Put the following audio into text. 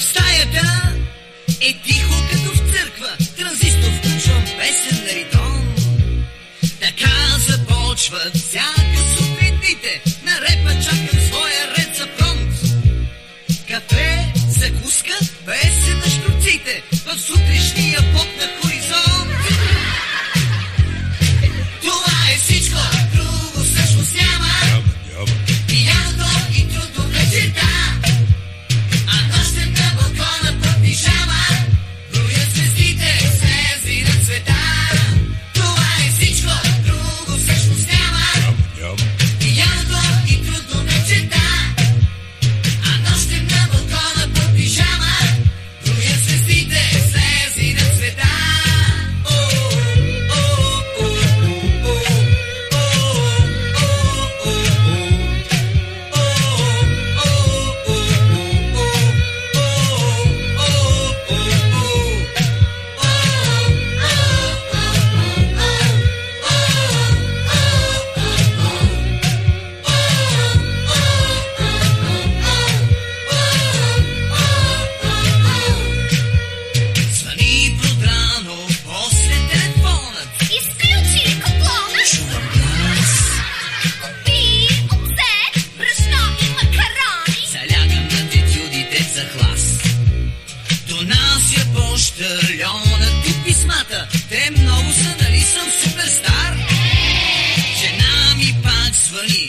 Стаята е тихо като в църква, транзистор включвам песен на ритон. Така започват всяка сутринните, на репа чакам своя ред за фронт. Кафе, закуска, бе пощальона тук писмата, те много са, нали съм суперстар? Жена ми пак свали,